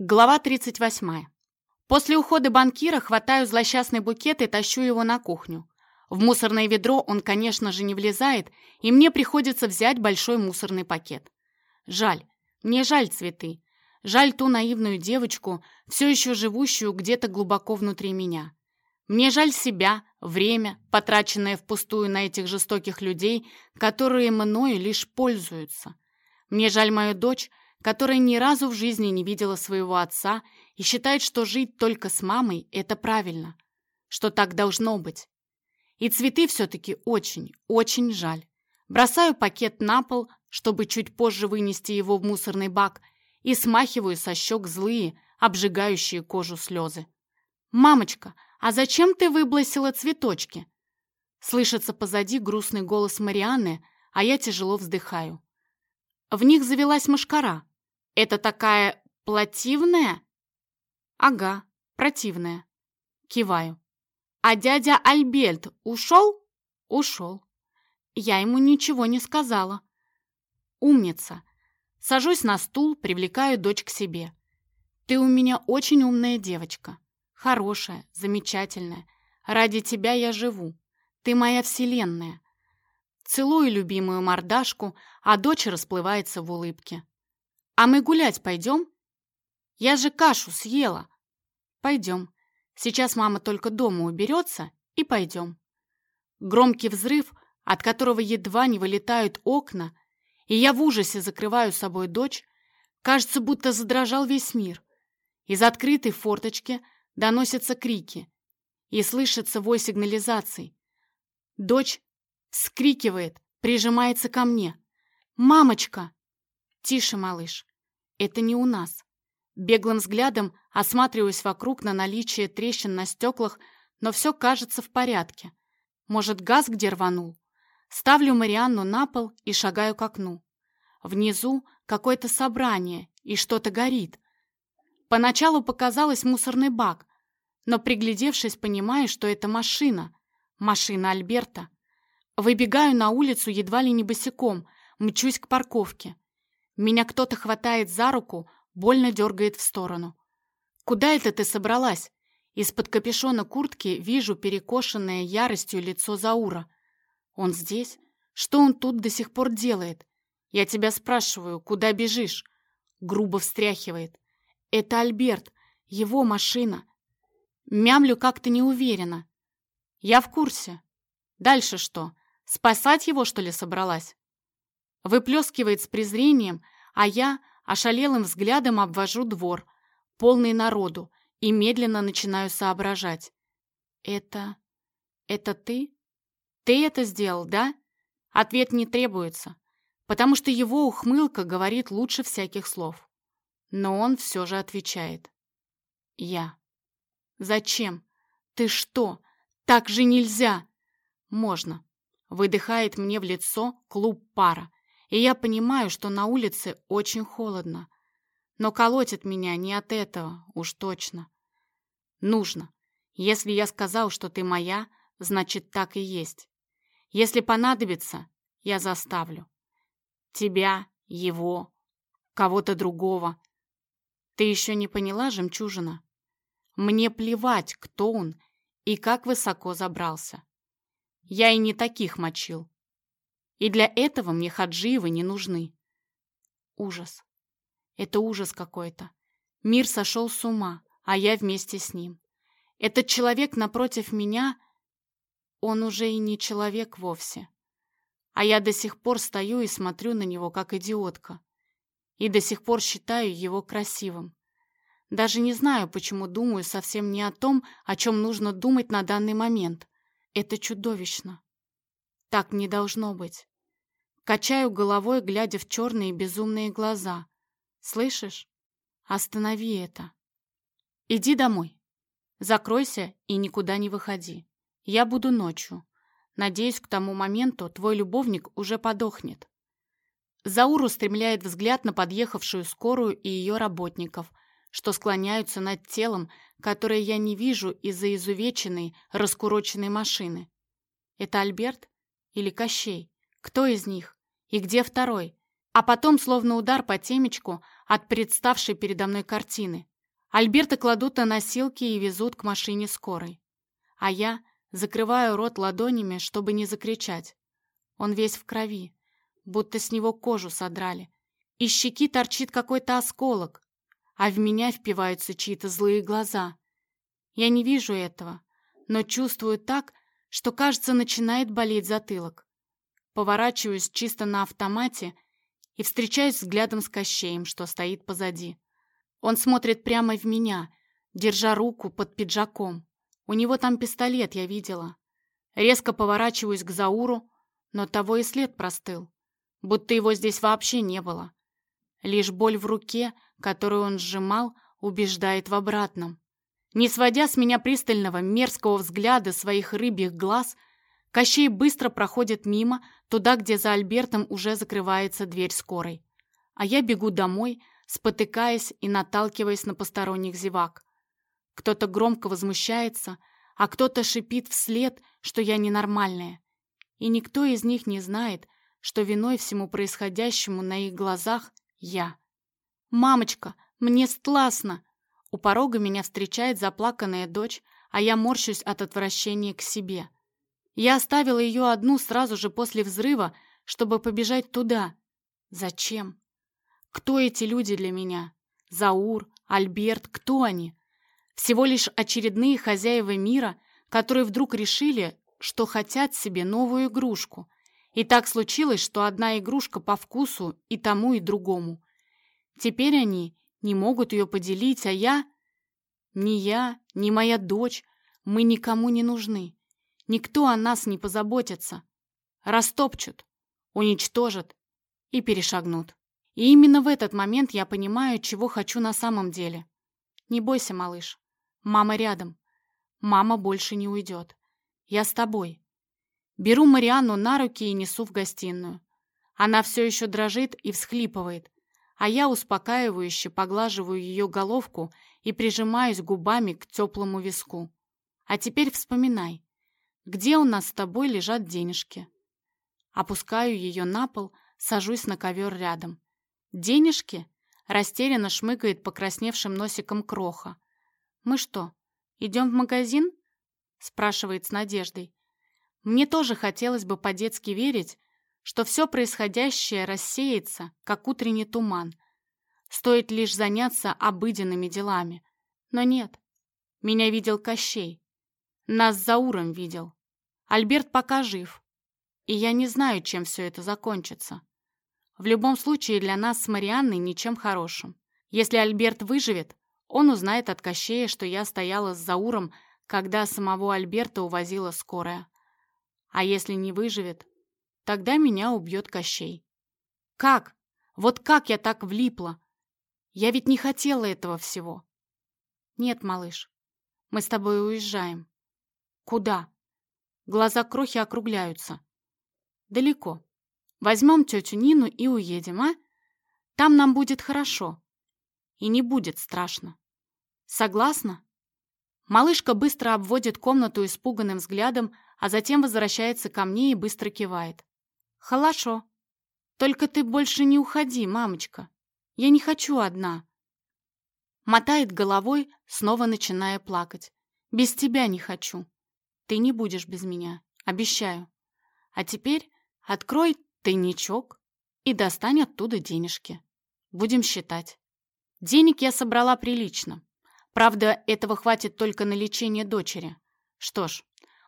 Глава 38. После ухода банкира хватаю злосчастный букет и тащу его на кухню. В мусорное ведро он, конечно же, не влезает, и мне приходится взять большой мусорный пакет. Жаль, мне жаль цветы. Жаль ту наивную девочку, все еще живущую где-то глубоко внутри меня. Мне жаль себя, время, потраченное впустую на этих жестоких людей, которые мною лишь пользуются. Мне жаль мою дочь, которая ни разу в жизни не видела своего отца и считает, что жить только с мамой – это правильно, что так должно быть. И цветы все-таки очень, очень жаль. Бросаю пакет на пол, чтобы чуть позже вынести его в мусорный бак, и смахиваю со щек злые, обжигающие кожу слезы. «Мамочка, а зачем ты выбросила цветочки?» Слышится позади грустный голос Марианны, а я тяжело вздыхаю. В них завелась мошкара. Это такая плативная? Ага, противная. Киваю. А дядя Альберт ушел? Ушел. Я ему ничего не сказала. Умница. Сажусь на стул, привлекаю дочь к себе. Ты у меня очень умная девочка. Хорошая, замечательная. Ради тебя я живу. Ты моя вселенная. Целую любимую мордашку, а дочь расплывается в улыбке. «А мы гулять пойдем?» «Я же кашу съела!» «Пойдем. Сейчас мама только дома уберется, и пойдем». Громкий взрыв, от которого едва не вылетают окна, и я в ужасе закрываю собой дочь, кажется, будто задрожал весь мир. Из открытой форточки доносятся крики, и слышится вой сигнализации. Дочь вскрикивает, прижимается ко мне. «Мамочка!» «Тише, малыш. Это не у нас. Беглым взглядом осматриваюсь вокруг на наличие трещин на стеклах, но все кажется в порядке. Может, газ где рванул? Ставлю Марианну на пол и шагаю к окну. Внизу какое-то собрание, и что-то горит. Поначалу показалось мусорный бак, но, приглядевшись, понимаю, что это машина. Машина Альберта. Выбегаю на улицу едва ли не босиком, мчусь к парковке. Меня кто-то хватает за руку, больно дергает в сторону. «Куда это ты собралась?» Из-под капюшона куртки вижу перекошенное яростью лицо Заура. «Он здесь? Что он тут до сих пор делает? Я тебя спрашиваю, куда бежишь?» Грубо встряхивает. «Это Альберт, его машина». Мямлю как-то неуверенно. «Я в курсе. Дальше что? Спасать его, что ли, собралась?» Выплескивает с презрением, а я ошалелым взглядом обвожу двор, полный народу, и медленно начинаю соображать. «Это... это ты? Ты это сделал, да?» Ответ не требуется, потому что его ухмылка говорит лучше всяких слов. Но он все же отвечает. «Я». «Зачем? Ты что? Так же нельзя!» «Можно», — выдыхает мне в лицо клуб пара, и я понимаю, что на улице очень холодно. Но колотит меня не от этого, уж точно. Нужно. Если я сказал, что ты моя, значит, так и есть. Если понадобится, я заставлю. Тебя, его, кого-то другого. Ты еще не поняла, жемчужина? Мне плевать, кто он и как высоко забрался. Я и не таких мочил. И для этого мне Хаджиевы не нужны. Ужас. Это ужас какой-то. Мир сошел с ума, а я вместе с ним. Этот человек напротив меня, он уже и не человек вовсе. А я до сих пор стою и смотрю на него, как идиотка. И до сих пор считаю его красивым. Даже не знаю, почему думаю совсем не о том, о чем нужно думать на данный момент. Это чудовищно. Так не должно быть. Качаю головой, глядя в черные безумные глаза. Слышишь? Останови это. Иди домой. Закройся и никуда не выходи. Я буду ночью. Надеюсь, к тому моменту твой любовник уже подохнет. Заур устремляет взгляд на подъехавшую скорую и ее работников, что склоняются над телом, которое я не вижу из-за изувеченной, раскуроченной машины. Это Альберт или Кощей? Кто из них? И где второй? А потом, словно удар по темечку от представшей передо мной картины, Альберта кладут на носилки и везут к машине скорой. А я закрываю рот ладонями, чтобы не закричать. Он весь в крови, будто с него кожу содрали. Из щеки торчит какой-то осколок, а в меня впиваются чьи-то злые глаза. Я не вижу этого, но чувствую так, что, кажется, начинает болеть затылок. Поворачиваюсь чисто на автомате и встречаюсь взглядом с Кощеем, что стоит позади. Он смотрит прямо в меня, держа руку под пиджаком. У него там пистолет, я видела. Резко поворачиваюсь к Зауру, но того и след простыл, будто его здесь вообще не было. Лишь боль в руке, которую он сжимал, убеждает в обратном. Не сводя с меня пристального, мерзкого взгляда своих рыбьих глаз, Кощей быстро проходит мимо, туда, где за Альбертом уже закрывается дверь скорой. А я бегу домой, спотыкаясь и наталкиваясь на посторонних зевак. Кто-то громко возмущается, а кто-то шипит вслед, что я ненормальная. И никто из них не знает, что виной всему происходящему на их глазах я. «Мамочка, мне стласно!» У порога меня встречает заплаканная дочь, а я морщусь от отвращения к себе. Я оставила ее одну сразу же после взрыва, чтобы побежать туда. Зачем? Кто эти люди для меня? Заур, Альберт, кто они? Всего лишь очередные хозяева мира, которые вдруг решили, что хотят себе новую игрушку. И так случилось, что одна игрушка по вкусу и тому, и другому. Теперь они не могут ее поделить, а я... Ни я, ни моя дочь, мы никому не нужны. Никто о нас не позаботится. Растопчут, уничтожат и перешагнут. И именно в этот момент я понимаю, чего хочу на самом деле. Не бойся, малыш. Мама рядом. Мама больше не уйдет. Я с тобой. Беру Марианну на руки и несу в гостиную. Она все еще дрожит и всхлипывает а я успокаивающе поглаживаю ее головку и прижимаюсь губами к теплому виску. А теперь вспоминай, где у нас с тобой лежат денежки. Опускаю ее на пол, сажусь на ковер рядом. Денежки? Растерянно шмыгает покрасневшим носиком кроха. Мы что, идем в магазин? Спрашивает с надеждой. Мне тоже хотелось бы по-детски верить, что все происходящее рассеется, как утренний туман. Стоит лишь заняться обыденными делами. Но нет. Меня видел Кощей. Нас за Зауром видел. Альберт пока жив. И я не знаю, чем все это закончится. В любом случае для нас с Марианной ничем хорошим. Если Альберт выживет, он узнает от Кощея, что я стояла с Зауром, когда самого Альберта увозила скорая. А если не выживет, Тогда меня убьет Кощей. Как? Вот как я так влипла? Я ведь не хотела этого всего. Нет, малыш, мы с тобой уезжаем. Куда? Глаза крохи округляются. Далеко. Возьмем тетю Нину и уедем, а? Там нам будет хорошо. И не будет страшно. Согласна? Малышка быстро обводит комнату испуганным взглядом, а затем возвращается ко мне и быстро кивает. «Хорошо. Только ты больше не уходи, мамочка. Я не хочу одна». Мотает головой, снова начиная плакать. «Без тебя не хочу. Ты не будешь без меня, обещаю. А теперь открой тайничок и достань оттуда денежки. Будем считать». Денег я собрала прилично. Правда, этого хватит только на лечение дочери. Что ж,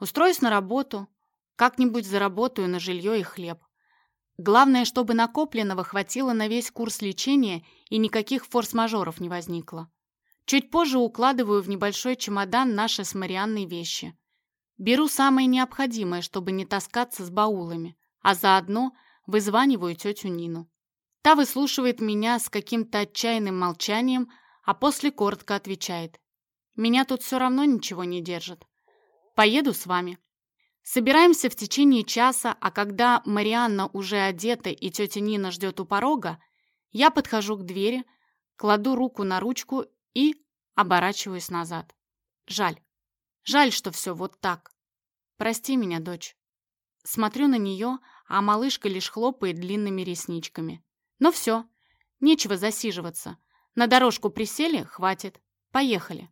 устроюсь на работу, как-нибудь заработаю на жилье и хлеб. Главное, чтобы накопленного хватило на весь курс лечения и никаких форс-мажоров не возникло. Чуть позже укладываю в небольшой чемодан наши с Марианной вещи. Беру самое необходимое, чтобы не таскаться с баулами, а заодно вызваниваю тетю Нину. Та выслушивает меня с каким-то отчаянным молчанием, а после коротко отвечает. «Меня тут все равно ничего не держит. Поеду с вами». Собираемся в течение часа, а когда Марианна уже одета и тетя Нина ждет у порога, я подхожу к двери, кладу руку на ручку и оборачиваюсь назад. Жаль. Жаль, что все вот так. Прости меня, дочь. Смотрю на нее, а малышка лишь хлопает длинными ресничками. Но все, нечего засиживаться. На дорожку присели, хватит. Поехали.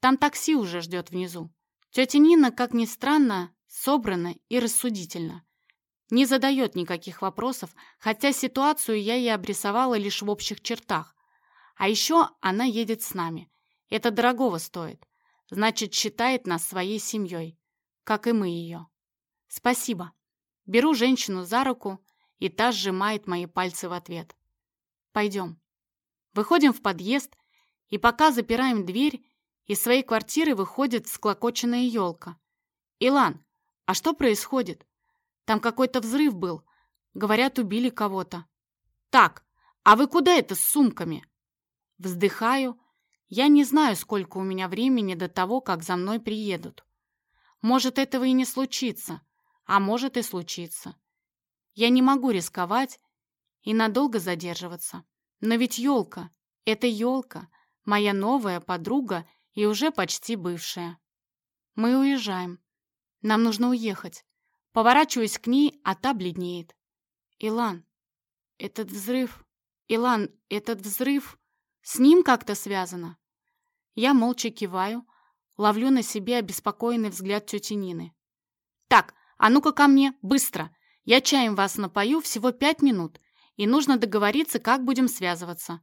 Там такси уже ждет внизу. Тетя Нина, как ни странно, собрана и рассудительна. Не задает никаких вопросов, хотя ситуацию я ей обрисовала лишь в общих чертах. А еще она едет с нами. Это дорогого стоит. Значит, считает нас своей семьей, как и мы ее. Спасибо. Беру женщину за руку, и та сжимает мои пальцы в ответ. Пойдем. Выходим в подъезд, и пока запираем дверь, из своей квартиры выходит склокоченная елка. «Илан, а что происходит? Там какой-то взрыв был. Говорят, убили кого-то». «Так, а вы куда это с сумками?» Вздыхаю. Я не знаю, сколько у меня времени до того, как за мной приедут. Может, этого и не случится, а может и случится. Я не могу рисковать и надолго задерживаться. Но ведь елка — это елка, моя новая подруга и уже почти бывшая. Мы уезжаем. Нам нужно уехать. Поворачиваюсь к ней, а та бледнеет. Илан, этот взрыв... Илан, этот взрыв... С ним как-то связано? Я молча киваю, ловлю на себе обеспокоенный взгляд тети Нины. «Так, а ну-ка ко мне, быстро! Я чаем вас напою всего пять минут, и нужно договориться, как будем связываться.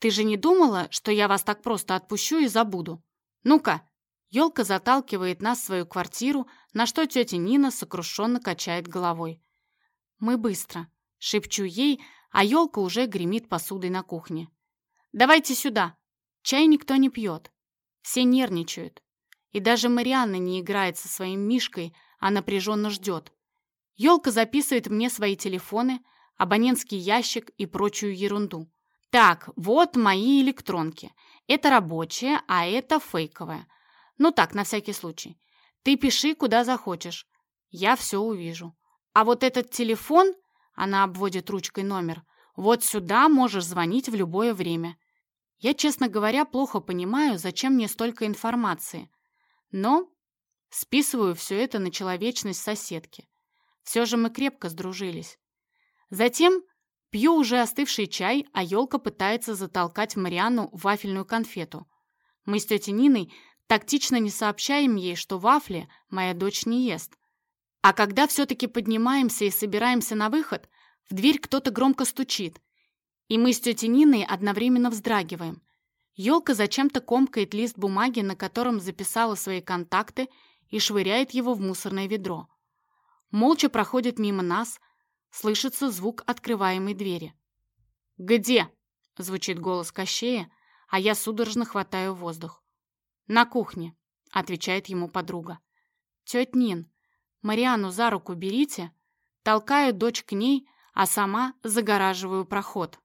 Ты же не думала, что я вас так просто отпущу и забуду? Ну-ка!» Елка заталкивает нас в свою квартиру, на что тетя Нина сокрушенно качает головой. «Мы быстро», — шепчу ей, а елка уже гремит посудой на кухне. «Давайте сюда!» Чай никто не пьет. Все нервничают. И даже Марианна не играет со своим Мишкой, а напряженно ждет. Елка записывает мне свои телефоны, абонентский ящик и прочую ерунду. Так, вот мои электронки. Это рабочая, а это фейковая. Ну так, на всякий случай. Ты пиши, куда захочешь. Я все увижу. А вот этот телефон, она обводит ручкой номер, вот сюда можешь звонить в любое время. Я, честно говоря, плохо понимаю, зачем мне столько информации. Но списываю все это на человечность соседки. Все же мы крепко сдружились. Затем пью уже остывший чай, а елка пытается затолкать Марианну вафельную конфету. Мы с тетей Ниной тактично не сообщаем ей, что вафли моя дочь не ест. А когда все-таки поднимаемся и собираемся на выход, в дверь кто-то громко стучит, и мы с тетей Ниной одновременно вздрагиваем. Елка зачем-то комкает лист бумаги, на котором записала свои контакты, и швыряет его в мусорное ведро молча проходит мимо нас, слышится звук открываемой двери. «Где?» — звучит голос Кощея, а я судорожно хватаю воздух. «На кухне», — отвечает ему подруга. «Тетя Нин, Мариану за руку берите», толкаю дочь к ней, а сама загораживаю проход.